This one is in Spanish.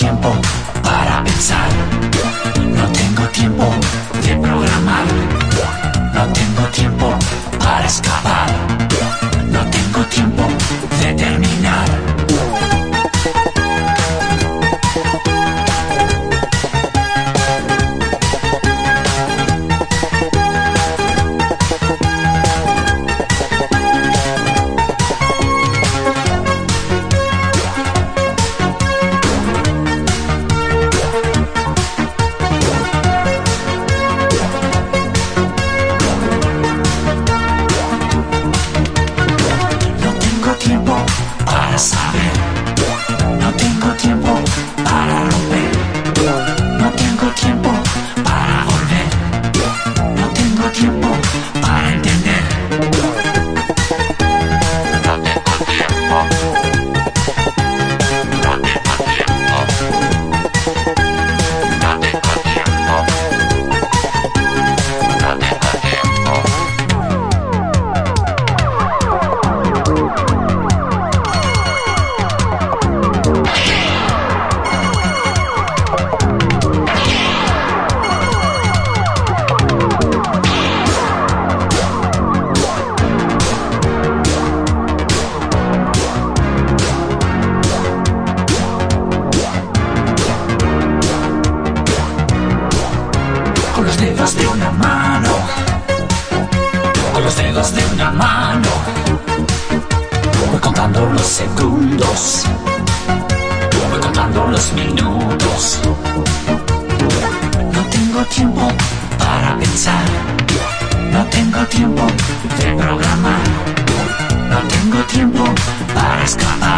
tiempo para pensar. No tengo tiempo dedos de una mano, con los dedos de una mano, voy contando los segundos, voy contando los minutos. No tengo tiempo para pensar, no tengo tiempo de programar, no tengo tiempo para escapar.